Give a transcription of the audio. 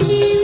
ছিল